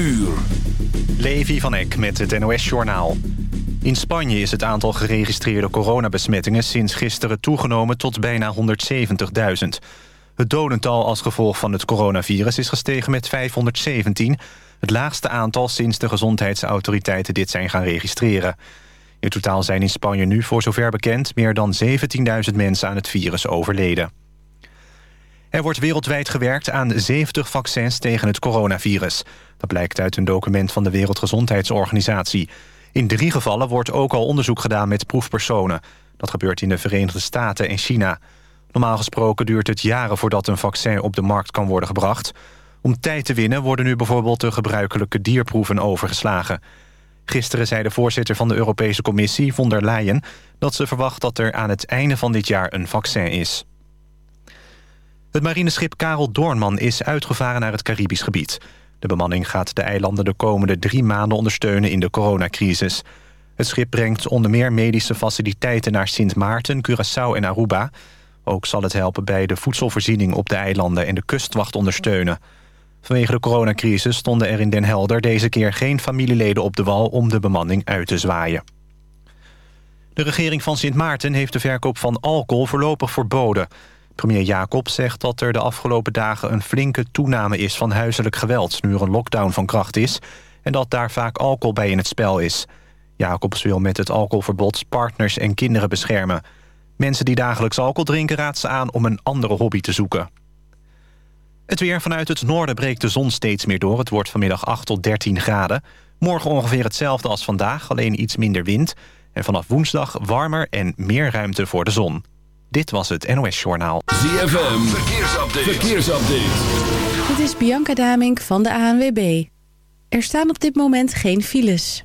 uur. Levi van Eck met het NOS-journaal. In Spanje is het aantal geregistreerde coronabesmettingen... sinds gisteren toegenomen tot bijna 170.000. Het dodental als gevolg van het coronavirus is gestegen met 517... het laagste aantal sinds de gezondheidsautoriteiten dit zijn gaan registreren. In totaal zijn in Spanje nu, voor zover bekend... meer dan 17.000 mensen aan het virus overleden. Er wordt wereldwijd gewerkt aan 70 vaccins tegen het coronavirus. Dat blijkt uit een document van de Wereldgezondheidsorganisatie. In drie gevallen wordt ook al onderzoek gedaan met proefpersonen. Dat gebeurt in de Verenigde Staten en China. Normaal gesproken duurt het jaren voordat een vaccin op de markt kan worden gebracht. Om tijd te winnen worden nu bijvoorbeeld de gebruikelijke dierproeven overgeslagen. Gisteren zei de voorzitter van de Europese Commissie, von der Leyen... dat ze verwacht dat er aan het einde van dit jaar een vaccin is. Het marineschip Karel Doornman is uitgevaren naar het Caribisch gebied. De bemanning gaat de eilanden de komende drie maanden ondersteunen in de coronacrisis. Het schip brengt onder meer medische faciliteiten naar Sint Maarten, Curaçao en Aruba. Ook zal het helpen bij de voedselvoorziening op de eilanden en de kustwacht ondersteunen. Vanwege de coronacrisis stonden er in Den Helder deze keer geen familieleden op de wal om de bemanning uit te zwaaien. De regering van Sint Maarten heeft de verkoop van alcohol voorlopig verboden. Premier Jacob zegt dat er de afgelopen dagen een flinke toename is van huiselijk geweld... nu er een lockdown van kracht is en dat daar vaak alcohol bij in het spel is. Jacobs wil met het alcoholverbod partners en kinderen beschermen. Mensen die dagelijks alcohol drinken raadt ze aan om een andere hobby te zoeken. Het weer vanuit het noorden breekt de zon steeds meer door. Het wordt vanmiddag 8 tot 13 graden. Morgen ongeveer hetzelfde als vandaag, alleen iets minder wind. En vanaf woensdag warmer en meer ruimte voor de zon. Dit was het NOS Journaal. ZFM, verkeersupdate. verkeersupdate. Dit is Bianca Damink van de ANWB. Er staan op dit moment geen files.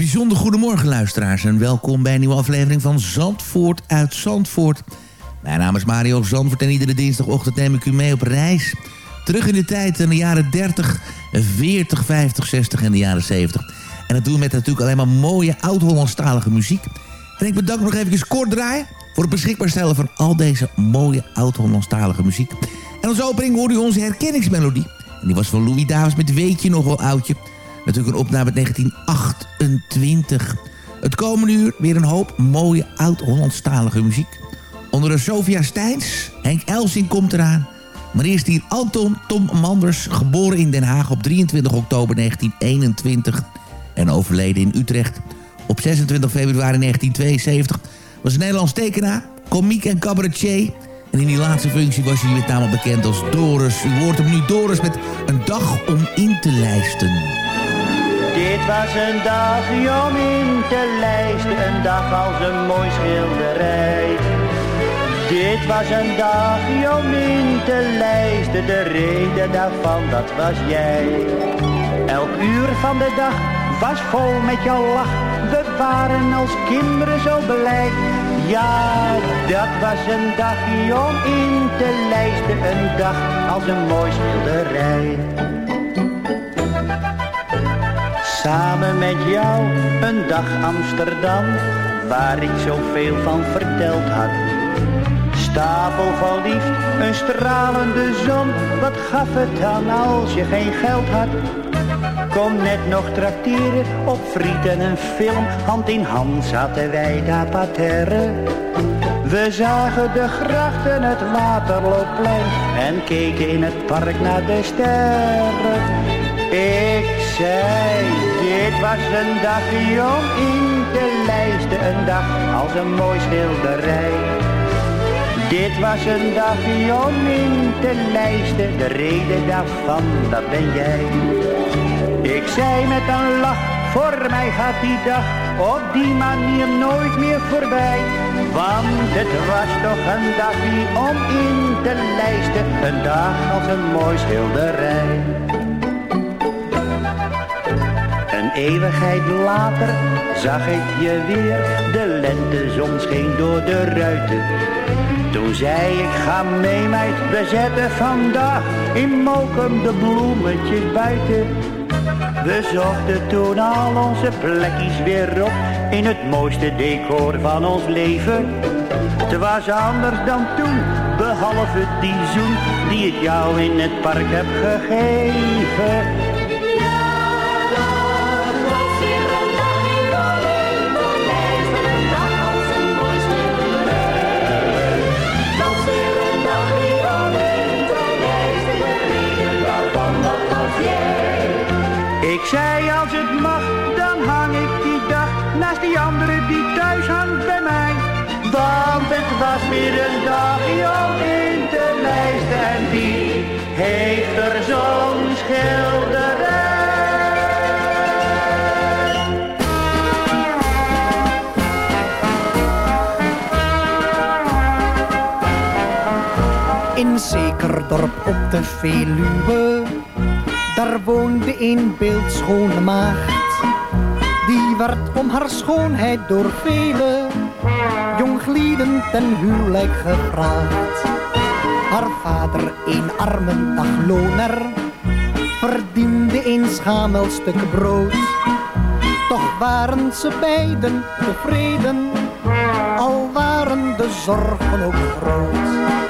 Bijzonder goedemorgen luisteraars en welkom bij een nieuwe aflevering van Zandvoort uit Zandvoort. Mijn naam is Mario Zandvoort en iedere dinsdagochtend neem ik u mee op reis. Terug in de tijd in de jaren 30, 40, 50, 60 en de jaren 70. En dat doen we met natuurlijk alleen maar mooie oud-Hollandstalige muziek. En ik bedank nog even kort draaien voor het beschikbaar stellen van al deze mooie oud-Hollandstalige muziek. En als opening hoorde u onze herkenningsmelodie. En die was van Louis Davis met Weet je nog wel oudje. Natuurlijk een opname uit 1928. Het komende uur weer een hoop mooie oud-Hollandstalige muziek. Onder de Sofia Steins, Henk Elsing komt eraan. Maar eerst hier Anton Tom Manders, geboren in Den Haag op 23 oktober 1921... en overleden in Utrecht op 26 februari 1972... was een Nederlands tekenaar, komiek en cabaretier... En in die laatste functie was hij met name bekend als Doris. U hoort hem nu Doris met een dag om in te lijsten. Dit was een dagje om in te lijsten, een dag als een mooi schilderij. Dit was een dagje om in te lijsten, de reden daarvan dat was jij. Elk uur van de dag was vol met jouw lach, we waren als kinderen zo blij. Ja, dat was een dagje om in te lijsten, een dag als een mooi schilderij. Samen met jou een dag Amsterdam, waar ik zoveel van verteld had. Stapel van liefd, een stralende zon, wat gaf het dan als je geen geld had? Kom net nog trakteren op friet en een film, hand in hand zaten wij daar parterre. We zagen de grachten, het Waterloopplein en keken in het park naar de sterren. Ik zei, dit was een dag jong in de lijsten, een dag als een mooi schilderij. Dit was een dag jong in de lijsten, de reden daarvan, dat ben jij. Ik zei met een lach, voor mij gaat die dag op die manier nooit meer voorbij. Want het was toch een dagje om in te lijsten, een dag als een mooi schilderij. Een eeuwigheid later zag ik je weer, de lentezon scheen door de ruiten. Toen zei ik, ga mee meid, we zetten vandaag in Mokum de bloemetjes buiten. We zochten toen al onze plekjes weer op in het mooiste decor van ons leven. Het was anders dan toen, behalve die zoen die ik jou in het park heb gegeven. Een dag om in te lijsten en die heeft er zo'n schilderij. In zeker dorp op de Veluwe, daar woonde een beeldschone maagd. Die werd om haar schoonheid door vele jonglieden ten huwelijk gevraagd. Haar vader, een arme dagloner, verdiende een schamel stuk brood. Toch waren ze beiden tevreden, al waren de zorgen ook groot.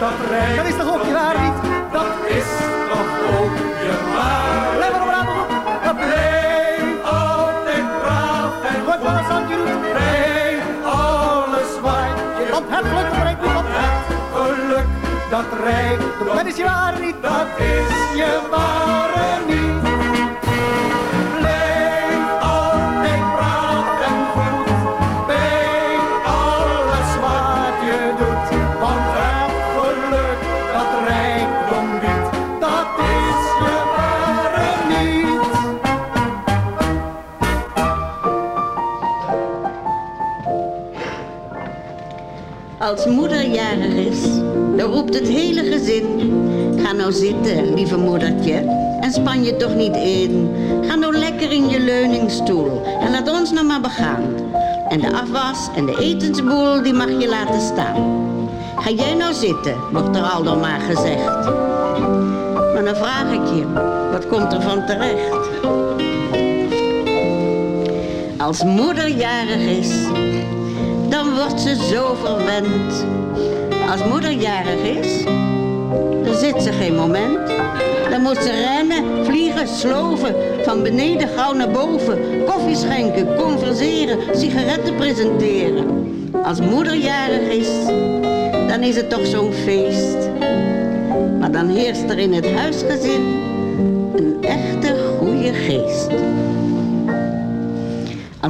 Dat rijdt, Dat is toch ook je waar niet? Dat is toch ook je waar. Blijf maar braaf op. Dat blijft altijd braaf en goed. van aan je doet. Blijf alles waar je Want het geluk dat rijmt niet. Want het geluk dat rijmt. Dat is je waar niet. Dat is je ware niet. Als moeder jarig is, dan roept het hele gezin. Ga nou zitten, lieve moedertje, en span je toch niet in. Ga nou lekker in je leuningstoel en laat ons nou maar begaan. En de afwas en de etensboel, die mag je laten staan. Ga jij nou zitten, wordt er al dan maar gezegd. Maar dan vraag ik je, wat komt er van terecht? Als moeder jarig is, dan wordt ze zo verwend. Als moeder jarig is, dan zit ze geen moment. Dan moet ze rennen, vliegen, sloven, van beneden gauw naar boven. Koffie schenken, converseren, sigaretten presenteren. Als moeder jarig is, dan is het toch zo'n feest. Maar dan heerst er in het huisgezin een echte goede geest.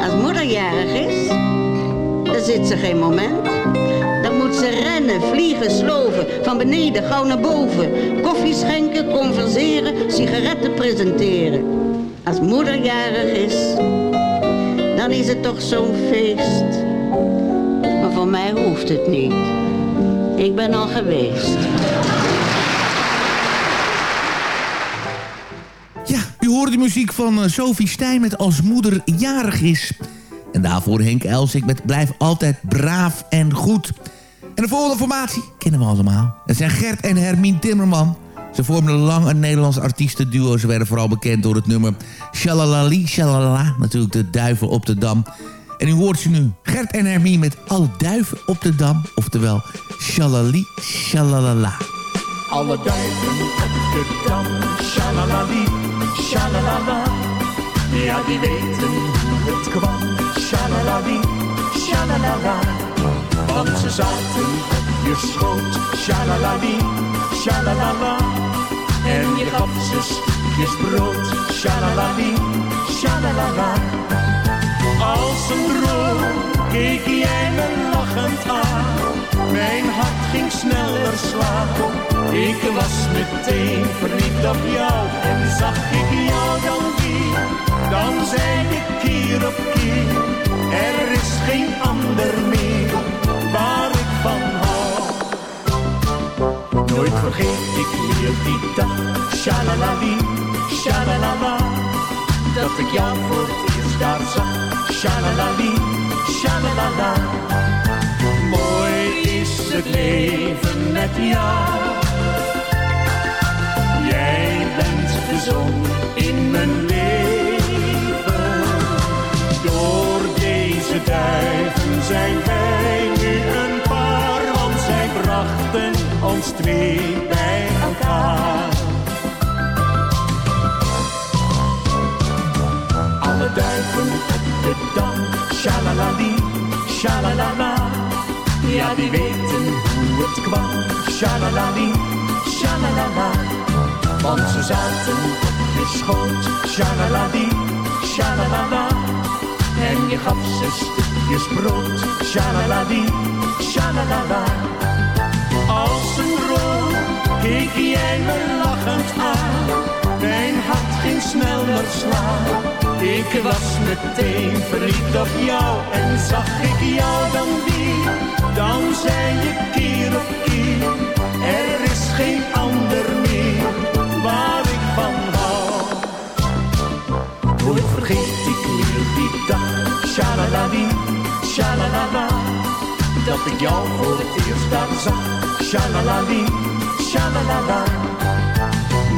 Als moeder jarig is, dan zit ze geen moment. Dan moet ze rennen, vliegen, sloven, van beneden gauw naar boven. Koffie schenken, converseren, sigaretten presenteren. Als moeder jarig is, dan is het toch zo'n feest. Maar voor mij hoeft het niet. Ik ben al geweest. Hoorde de muziek van eh, Sophie Stijn met Als moeder jarig is. En daarvoor Henk Elsik met Blijf altijd braaf en goed. En de volgende formatie kennen we allemaal. Het zijn Gert en Hermine Timmerman. Ze vormden lang een Nederlands artiestenduo. Ze werden vooral bekend door het nummer Shalalali Shalala. Natuurlijk de duiven op de dam. En u hoort ze nu. Gert en Hermine met Alle duiven op de dam. Oftewel Shalali Shalalala. Alle duiven op de dam, shalalali, shalalala. Ja, die weten hoe het kwam, shalalali, shalalala. Want ze zaten op je schoot, shalalali, shalalala. En je gaf ze stukjes brood, shalalali, shalalala. Als een droom keek jij me lachend aan. Mijn hart ging sneller slaan. Ik was meteen verliefd op jou. En zag ik jou dan weer. Dan zei ik keer op keer. Er is geen ander meer waar ik van hou. Nooit vergeet ik meer die dag. Shalalali, shalalala. Dat ik jou voor het eerst daar zag. Shalalali, shalalala. Het leven met jou. Jij bent de zon in mijn leven. Door deze duiven zijn wij nu een paar, want zij brachten ons twee bij elkaar. Alle duiven op de dam, shalalali, shalalala. Ja, die weten hoe het kwam, shalalali, shalalala. Want ze zaten op je schoot, shalalali, shalalala. En je gaf ze stukjes brood, shalalali, shalalala. Als een droom keek jij me lachend aan. Mijn hart ging sneller slaan. Ik was meteen verliefd op jou en zag ik jou dan weer. Zei je keer op keer, er is geen ander meer waar ik van hou. Nooit vergeet ik meer die dag, shalalali, shalalala. Dat ik jou voor het eerst daar zag, shalalali, shalalala.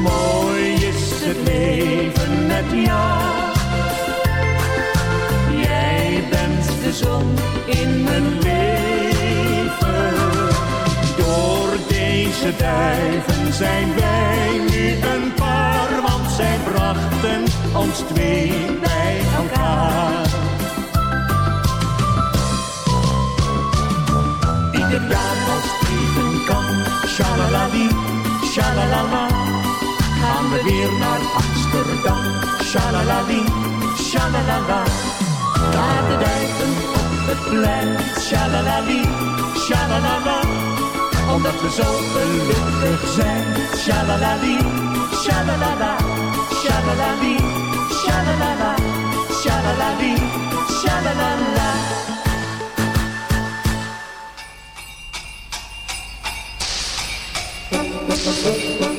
Mooi is het leven met jou. Jij bent de zon in mijn leven. Deze duiven zijn wij nu een paar, want zij brachten ons twee bij elkaar. Ieder jaar als het even kan, shalalali, shalalala. Gaan we weer naar Amsterdam, shalalali, shalalala. Daar de duiven op het plein, shalalali, shalalala. Omdat we zo gelukkig zijn, shalalali, shalalala, shalalali, shalalala, shalalali, shalalala. Heel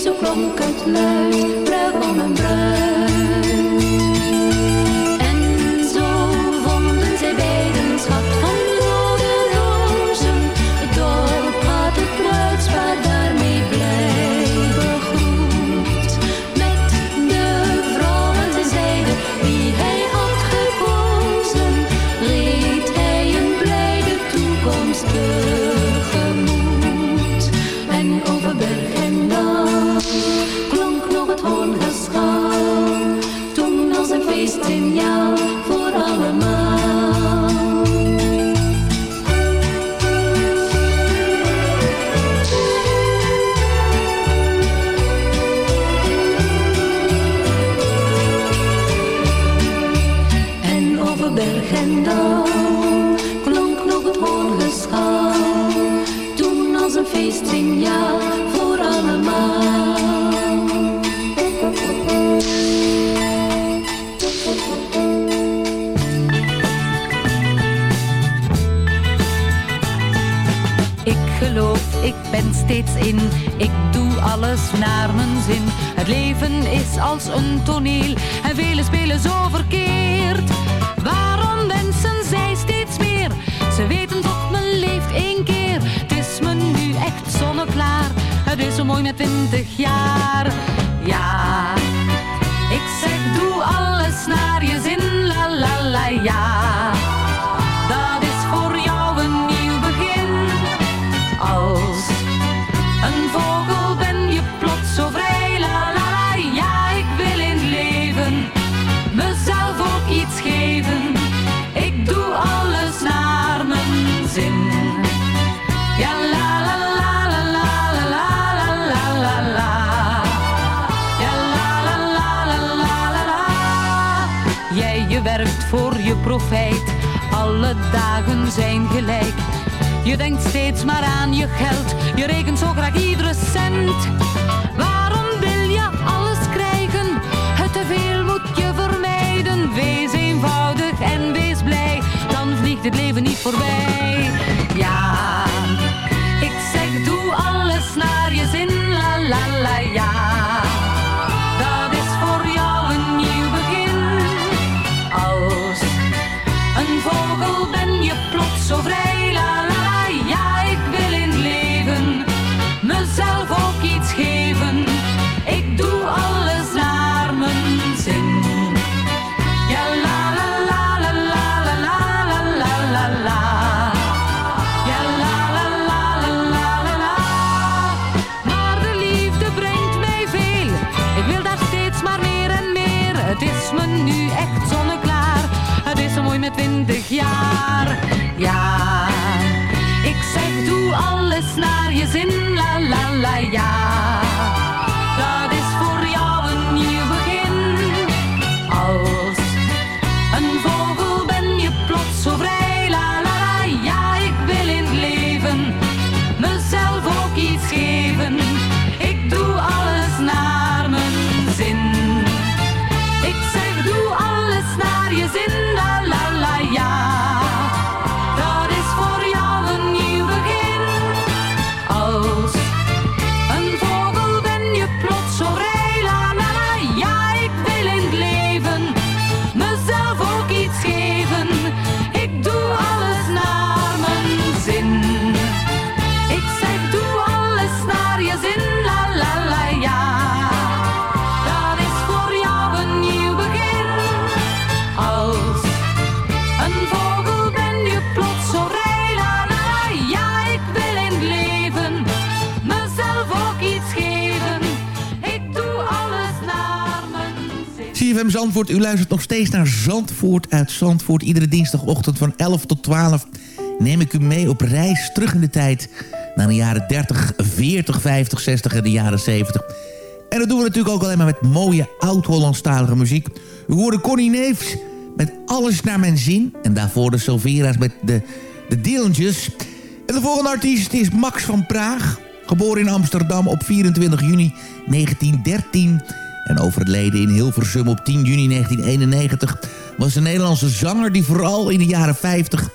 zo klonk het luid, bruigom en bruid. In. Ik doe alles naar mijn zin. Het leven is als een toneel en velen spelen zo verkeerd. Waarom wensen zij steeds meer? Ze weten toch, men leeft één keer. Het is me nu echt zonneklaar. Het is zo mooi met twintig jaar. Ja, ik zeg doe alles naar je zin. La la la ja. Profijt. Alle dagen zijn gelijk. Je denkt steeds maar aan je geld. Je rekent zo graag iedere cent. Waarom wil je alles krijgen? Het te veel moet je vermijden. Wees eenvoudig en wees blij. Dan vliegt het leven niet voorbij. Je zin, la la la ja. Zandvoort, u luistert nog steeds naar Zandvoort uit Zandvoort. Iedere dinsdagochtend van 11 tot 12 neem ik u mee op reis terug in de tijd... naar de jaren 30, 40, 50, 60 en de jaren 70. En dat doen we natuurlijk ook alleen maar met mooie oud-Hollandstalige muziek. U hoorde Connie Neefs met Alles naar mijn zin. En daarvoor de Silvera's met de, de Dillinger. En de volgende artiest is Max van Praag. Geboren in Amsterdam op 24 juni 1913 en overleden in Hilversum op 10 juni 1991... was een Nederlandse zanger die vooral in de jaren 50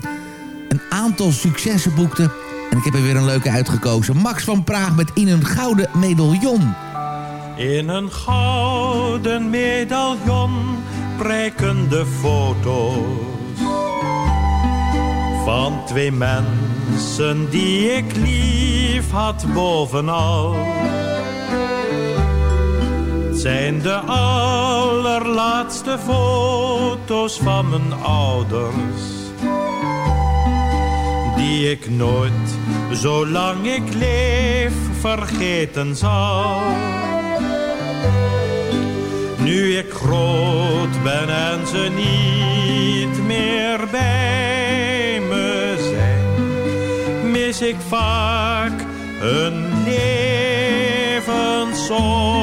een aantal successen boekte. En ik heb er weer een leuke uitgekozen. Max van Praag met In een Gouden Medaillon. In een gouden medaillon prijken de foto's van twee mensen die ik lief had bovenal. Zijn de allerlaatste foto's van mijn ouders die ik nooit, zolang ik leef, vergeten zal. Nu ik groot ben en ze niet meer bij me zijn, mis ik vaak een levenszong.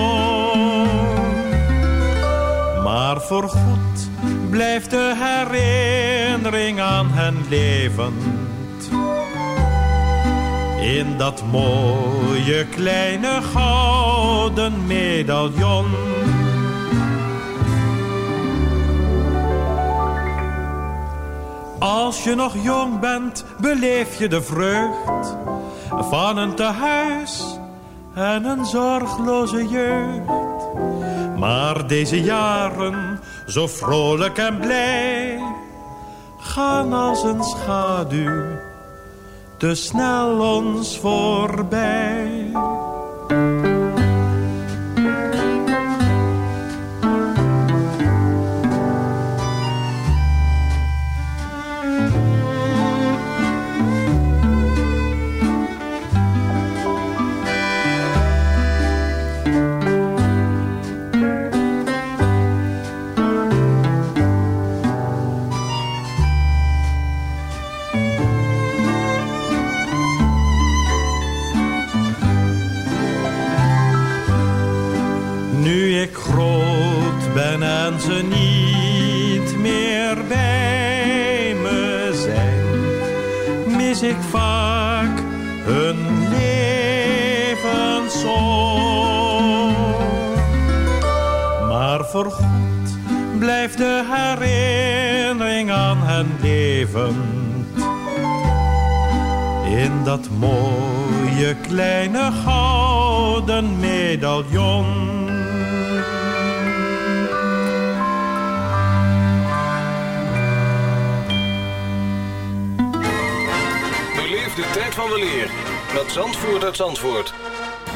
Voorgoed blijft de herinnering aan hen levend in dat mooie kleine gouden medaillon. Als je nog jong bent, beleef je de vreugd van een tehuis en een zorgloze jeugd. Maar deze jaren, zo vrolijk en blij, gaan als een schaduw te snel ons voorbij. Voorgoed blijft de herinnering aan hen levend. In dat mooie kleine gouden medaillon. Beleef de tijd van de leer met Zandvoort uit Zandvoort.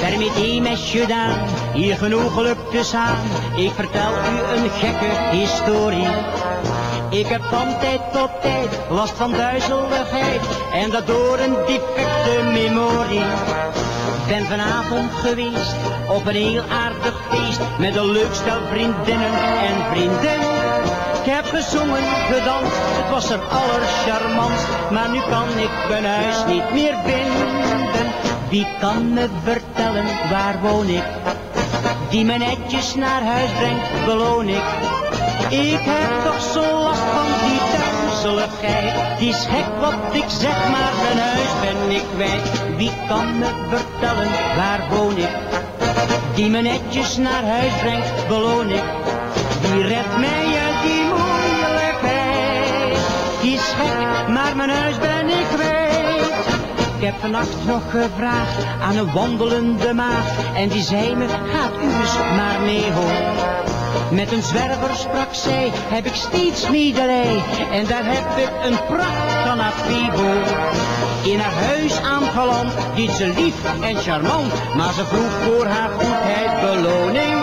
Permitteer mesje daan, hier genoeg geluk te staan. Ik vertel u een gekke historie. Ik heb van tijd tot tijd last van duizeligheid en dat door een defecte memorie. Ben vanavond geweest op een heel aardig feest met een leuk stel vriendinnen en vrienden. Ik heb gezongen, gedanst, het was er allercharmantst, maar nu kan ik mijn huis niet meer vinden. Wie kan me vertellen, waar woon ik? Die me netjes naar huis brengt, beloon ik. Ik heb toch zo last van die duizeligheid. Die is gek wat ik zeg, maar mijn huis ben ik kwijt. Wie kan me vertellen, waar woon ik? Die me netjes naar huis brengt, beloon ik. Wie redt mij uit die moeilijkheid? Die gek, maar mijn huis ben ik kwijt. Ik heb vannacht nog gevraagd aan een wandelende maag. En die zei me, gaat u eens maar mee hoor. Met een zwerver sprak zij, heb ik steeds medelij. En daar heb ik een pracht van Afibo. In haar huis aangeland, deed ze lief en charmant. Maar ze vroeg voor haar goedheid beloning.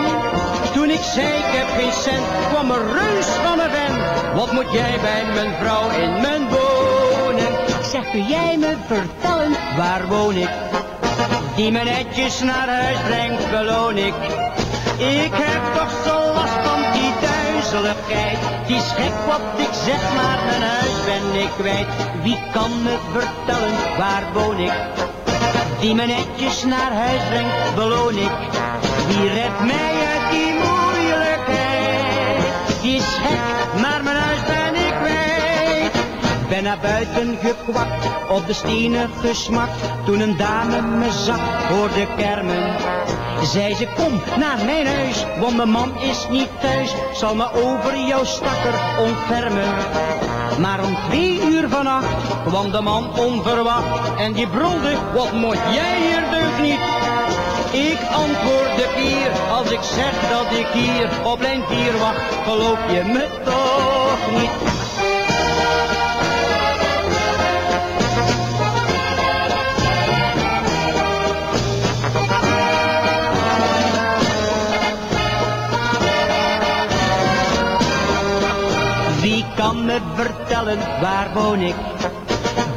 Toen ik zei, ik heb geen cent, kwam een reus van een vent. Wat moet jij bij mijn vrouw in mijn woning? Ik zeg, kun jij me vertellen, waar woon ik? Die me netjes naar huis brengt, beloon ik. Ik heb toch zo last van die duizeligheid. Die is gek wat ik zeg, maar mijn huis ben ik kwijt. Wie kan me vertellen, waar woon ik? Die me netjes naar huis brengt, beloon ik. Wie redt mij uit die moeilijkheid? Die is gek, maar mijn huis ben ik kwijt. Ben naar buiten gekwakt, op de stenen gesmakt. Toen een dame me zag, hoorde kermen. Zei ze, kom naar mijn huis, want mijn man is niet thuis. Zal me over jouw stakker ontfermen. Maar om twee uur vannacht kwam de man onverwacht. En die brulde, wat moet jij hier deugd niet? Ik antwoord de keer als ik zeg dat ik hier op lijn 4 wacht. Geloof je me toch niet? Wie kan me vertellen, waar woon ik?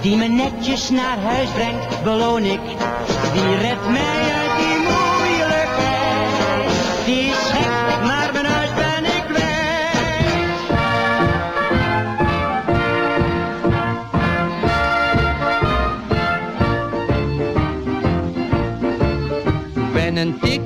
Die me netjes naar huis brengt, beloon ik. Wie redt mij uit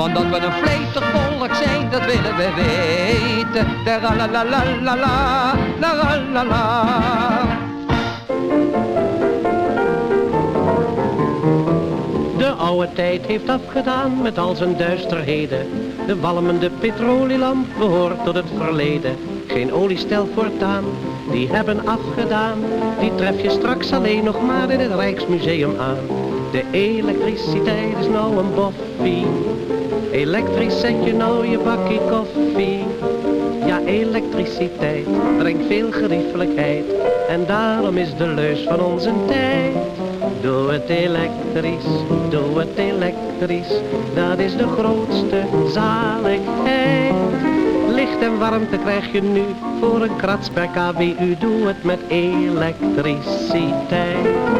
Want dat we een vleesig volk zijn, dat willen we weten. La la la la la, la la la la. De oude tijd heeft afgedaan met al zijn duisterheden. De walmende petrolielamp behoort tot het verleden. Geen oliestel voortaan, die hebben afgedaan. Die tref je straks alleen nog maar in het Rijksmuseum aan. De elektriciteit is nou een boffie. Elektrisch zet je nou je bakkie koffie. Ja, elektriciteit brengt veel geriefelijkheid. En daarom is de leus van onze tijd. Doe het elektrisch, doe het elektrisch. Dat is de grootste zaligheid. Licht en warmte krijg je nu voor een krats per kWu. Doe het met elektriciteit.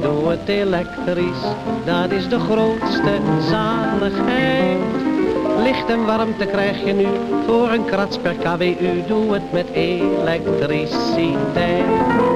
doe het elektrisch, dat is de grootste zaligheid. Licht en warmte krijg je nu voor een krats per kWu, doe het met elektriciteit.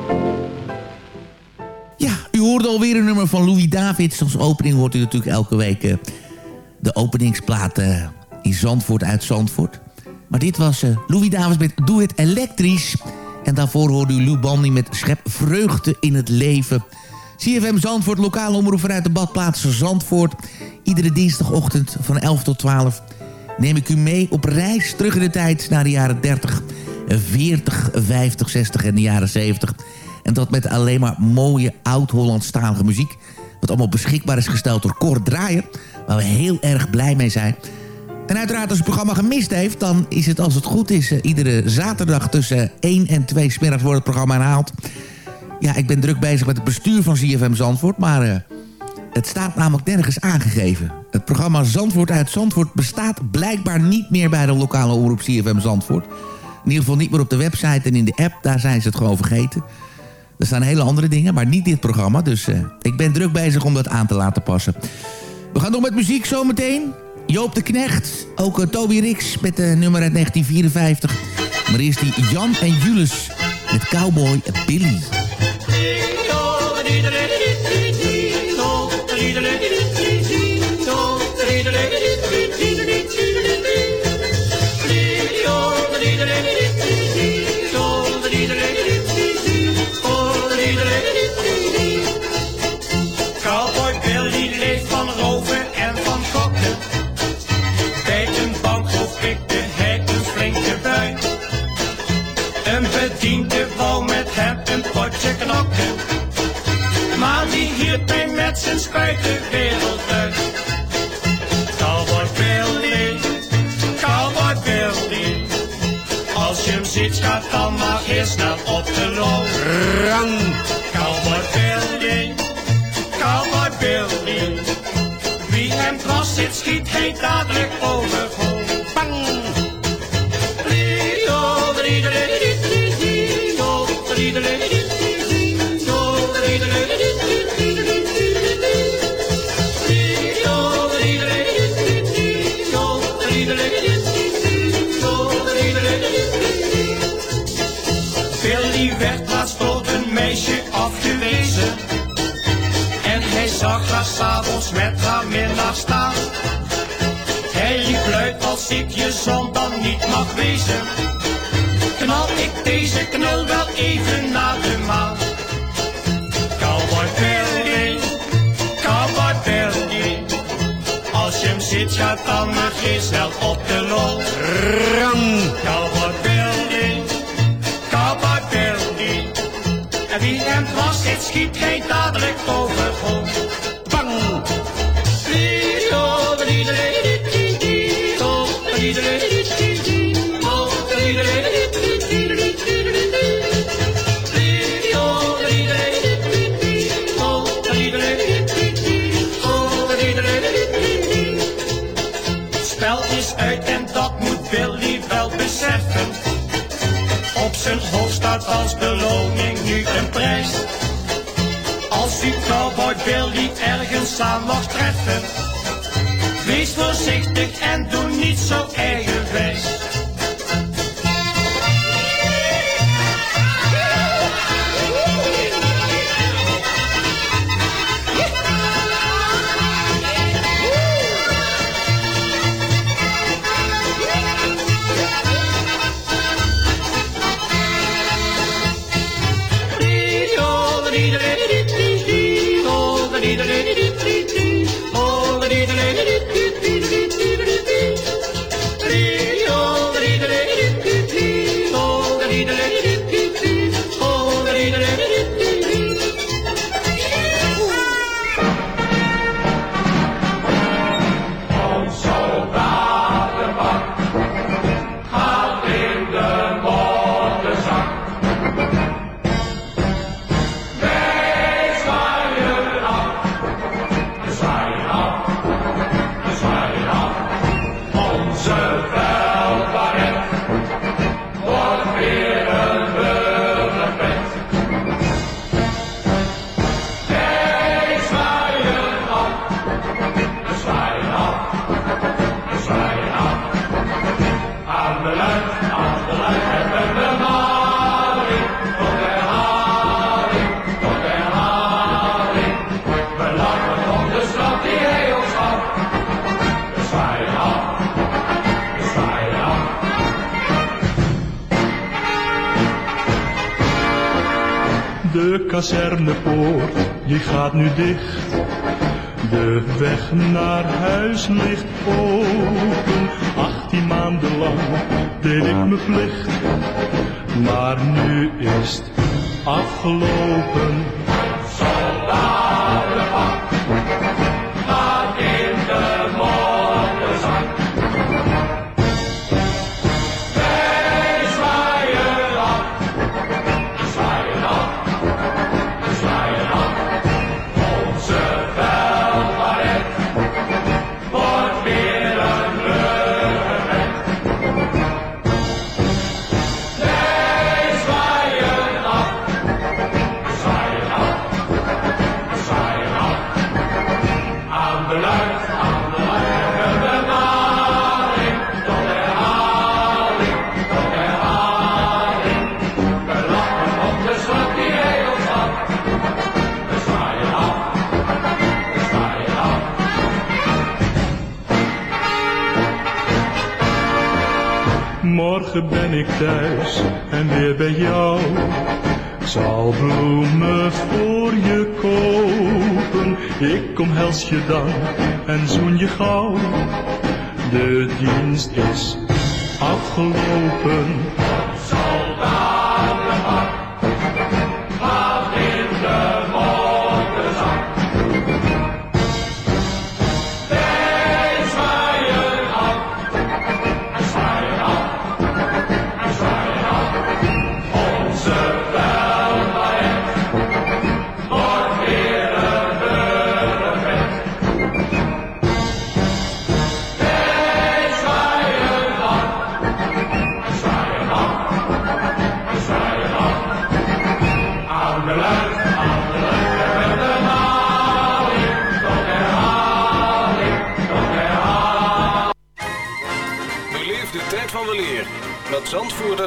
Alweer een nummer van Louis Davids. Als opening hoort u natuurlijk elke week eh, de openingsplaat eh, in Zandvoort uit Zandvoort. Maar dit was eh, Louis Davids met Doe het elektrisch. En daarvoor hoorde u Lou Bandy met Schep vreugde in het leven. CFM Zandvoort, lokale omroep vanuit de badplaats Zandvoort. Iedere dinsdagochtend van 11 tot 12 neem ik u mee op reis terug in de tijd naar de jaren 30, 40, 50, 60 en de jaren 70. En dat met alleen maar mooie oud-Hollandstalige muziek. Wat allemaal beschikbaar is gesteld door Cor Draaier. Waar we heel erg blij mee zijn. En uiteraard als het programma gemist heeft... dan is het als het goed is... eh, iedere zaterdag tussen 1 en 2 smiddags wordt het programma herhaald. Ja, ik ben druk bezig met het bestuur van ZFM Zandvoort... maar eh, het staat namelijk nergens aangegeven. Het programma Zandvoort uit Zandvoort bestaat blijkbaar niet meer... bij de lokale omroep ZFM Zandvoort. In ieder geval niet meer op de website en in de app. Daar zijn ze het gewoon vergeten. Er staan hele andere dingen, maar niet dit programma. Dus eh, ik ben druk bezig om dat aan te laten passen. We gaan door met muziek zometeen. Joop de Knecht, ook eh, Toby Rix met de nummer uit 1954. Maar eerst die Jan en Jules met Cowboy Billy. Zijn spuit de wereld uit. Cowboy Billy, Cowboy Billy. Als je hem ziet, gaat dan maar eerst snel op de loop. Rang! Cowboy Billy, Cowboy Billy. Wie hem dwars zit, schiet hij dadelijk overhoop. Mag wezen. Knal ik deze knul wel even naar de maan. Cowboy Billy, Cowboy Billy. Als je hem ziet, gaat dan maar geen snel op de lol. Rang! Cowboy Billy, Cowboy Billy. En wie hem dwars zit, schiet hij dadelijk overhoop. Als beloning nu een prijs. Als u cowboy Billy ergens aan mag treffen. Wees voorzichtig en doe niet zo eigenwijs. De kazernepoort, die gaat nu dicht. De weg naar huis ligt open. Achttien maanden lang deed ik mijn plicht. Maar nu is het afgelopen. Morgen ben ik thuis en weer bij jou. Ik zal bloemen voor je kopen. Ik omhels je dan en zoen je gauw. De dienst is afgelopen.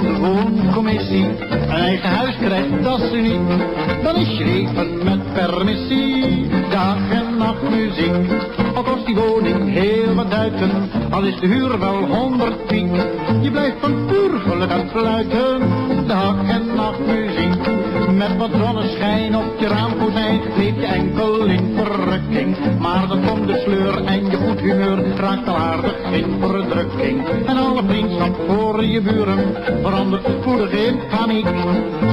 De wooncommissie een eigen huis krijgt, dat is uniek. Dan is je leven met permissie, dag en nacht muziek. Al kost die woning heel wat duiten, al is de huur wel honderd piek. Je blijft van puur geluk aan fluiten, dag en nacht muziek. Met wat zonneschijn op je raamkozijn leef je enkel in verrukking. Maar dan komt de sleur en je goed humeur raakt al aardig in verdrukking. En alle vriendschap voor je buren verandert spoedig in paniek.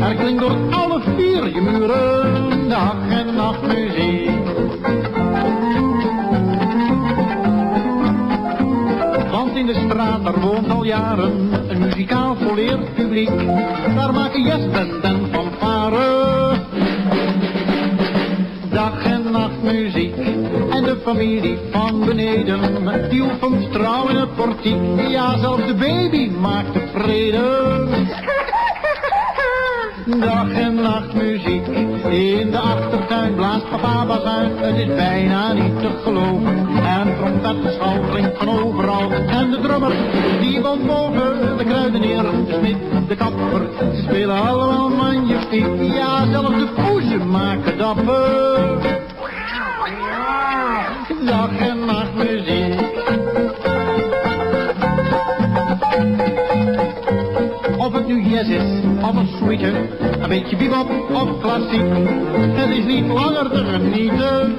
Er klinkt door alle vier je muren dag en nacht muziek. Want in de straat, daar woont al jaren een muzikaal volleerd publiek. Daar maken jazzband en dag en nacht muziek. En de familie van beneden, die oefent trouw in het portiek. Ja, zelfs de baby maakt tevreden. Dag en nacht muziek, in de achtertuin blaast papa bazuin. Het is bijna niet te geloven, en trompetgeschal klinkt van overal. En de drummer, die woont boven, de kruidenier, de smid, de kapper. Ze spelen allemaal magnifiek, ja, zelfs de poezen maken dapper. Dag en nacht muziek. Jazz is, of een suite, een beetje bebop of klassiek. Het is niet langer te genieten.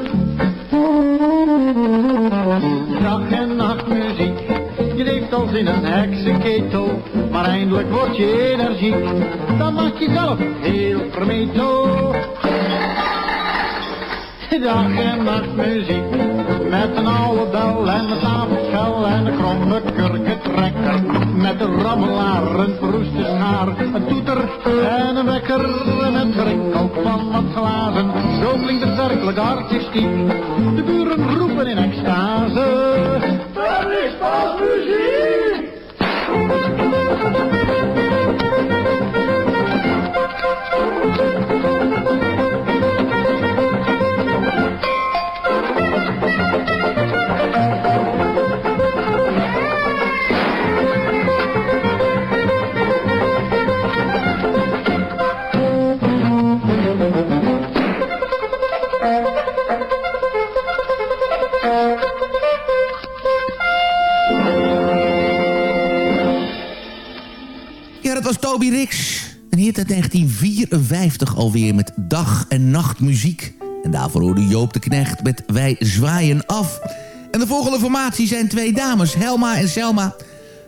Dag en nacht muziek. Je leeft als in een heksenketel, maar eindelijk word je energiek. Dan maak je zelf heel vermetel. Dag en nacht muziek, met een oude bel en een tafelschel en een kromme kurkentrekker. Met een rammelaar, een verroeste schaar, een toeter en een wekker en een gerinkel van wat glazen. Zo klinkt het werkelijk artistiek, de buren roepen in extase. Dat is pas muziek! Rix. Een hit uit 1954 alweer met dag en nacht muziek. En daarvoor hoorde Joop de Knecht met Wij zwaaien af. En de volgende formatie zijn twee dames, Helma en Selma.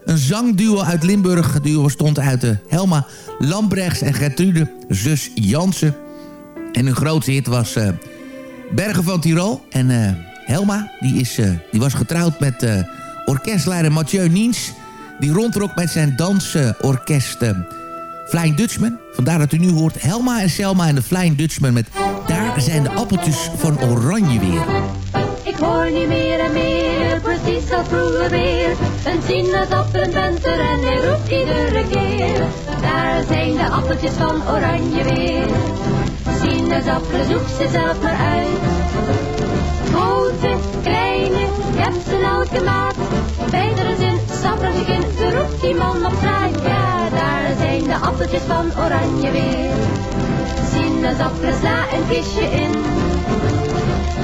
Een zangduo uit Limburg. Het duo bestond uit de Helma Lambrechts en Gertrude, zus Jansen. En hun grootste hit was eh, Bergen van Tirol. En eh, Helma, die, is, eh, die was getrouwd met eh, orkestleider Mathieu Niens... die rondtrok met zijn dansorkest eh, Flying Dutchman. Vandaar dat u nu hoort Helma en Selma en de Flying Dutchman... met Daar zijn de appeltjes van oranje weer. Ik hoor niet meer en meer, precies als vroeger weer. Een sinaasappel, een venter en hij roept iedere keer. Daar zijn de appeltjes van oranje weer. Sinaasappelen, zoek ze zelf maar uit. Grote, kleine, je hebt ze elke maat. Beidere zin, in, ze roept die man op straat. De appeltjes van oranje weer. Sinaasappelen, sla een kistje in.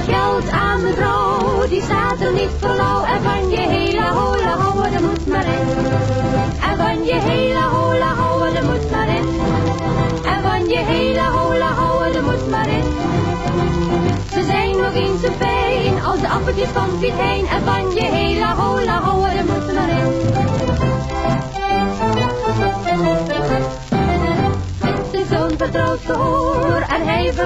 Geld aan de vrouw, die staat er niet voor. En van je hele hola houden, er moet maar in. En van je hele hola houden, er moet maar in. En van je hele hola houden, er moet maar in. Ze zijn nog eens zo fijn als de appeltjes van Piet Hein. En van je hele hola houden, er moet maar in.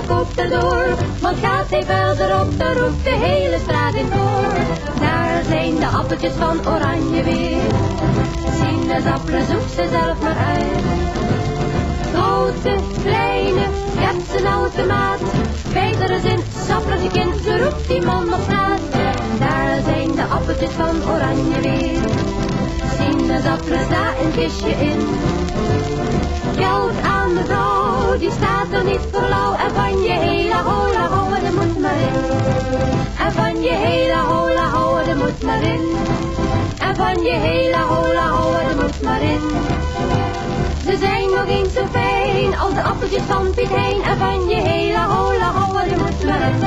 Verkoopt erdoor. Want gaat hij verder op, dan roept de hele straat in koor. Daar zijn de appeltjes van oranje weer. Sinaasappelen zoek ze zelf maar uit. Grote, kleine, je hebt ze in elke maat. Beidere zin, sappelig kind, ze roept die man op straat. Daar zijn de appeltjes van oranje weer. Sinaasappelen, daar een kistje in. Geld aan de vrouw, die staat er niet voor lauw. En van je hele hola houden, er moet maar in. En van je hele hola houden, er moet maar in. En van je hele hola houden, er moet maar in. Ze zijn nog eens zo fijn als de appeltjes van Piet Hein. En van je hele hola houden, er moet maar in.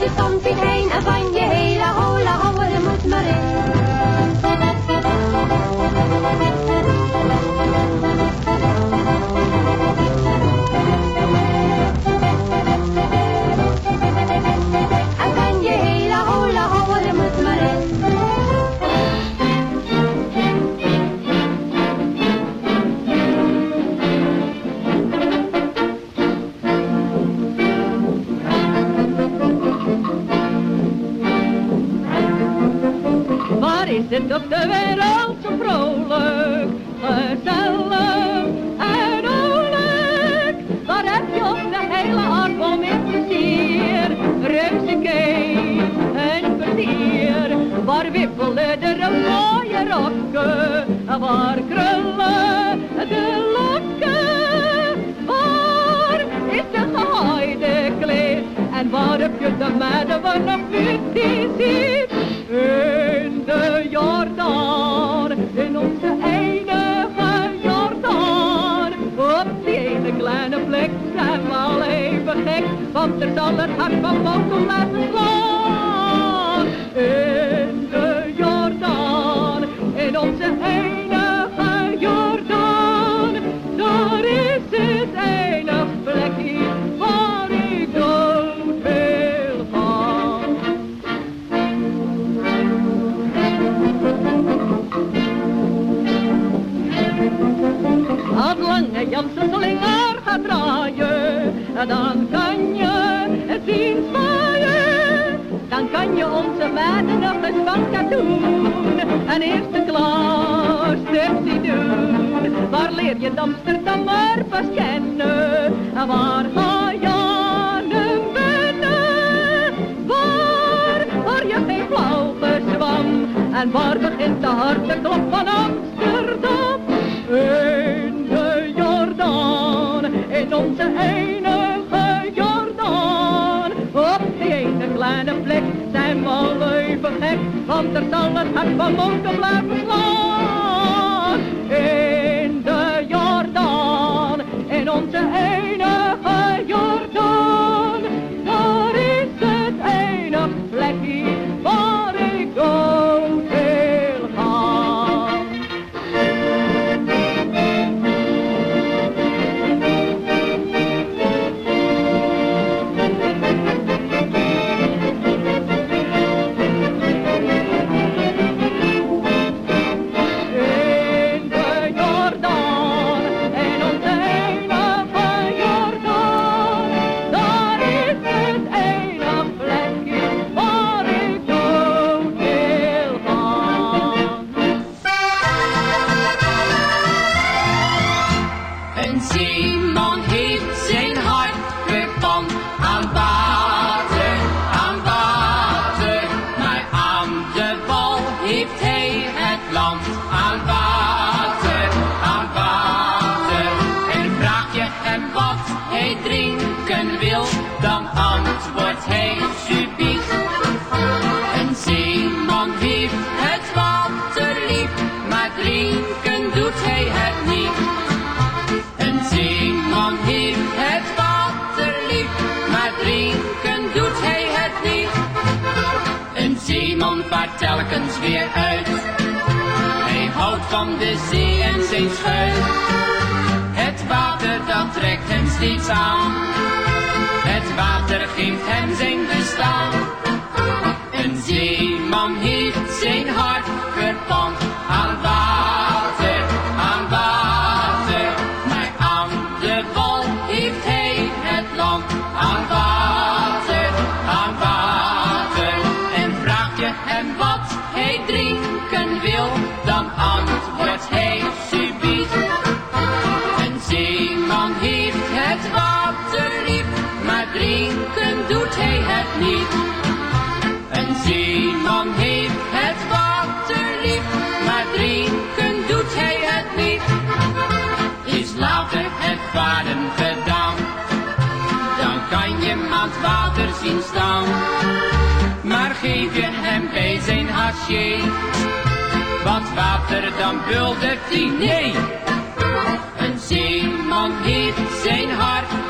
Als de appeltjes van Piet Hein. En van je hele hola houden, er moet maar in. En want er zal het hart van morgen blijven slaan. weer uit. Hij houdt van de zee en zijn schuil. Het water dat trekt hem steeds aan. Het water geeft hem zijn bestaan. Een zeeman heeft zijn hart verpand. het water zien staan. Maar geef je hem bij zijn hasje, wat water dan buldert hij? Nee, een zeeman heeft zijn hart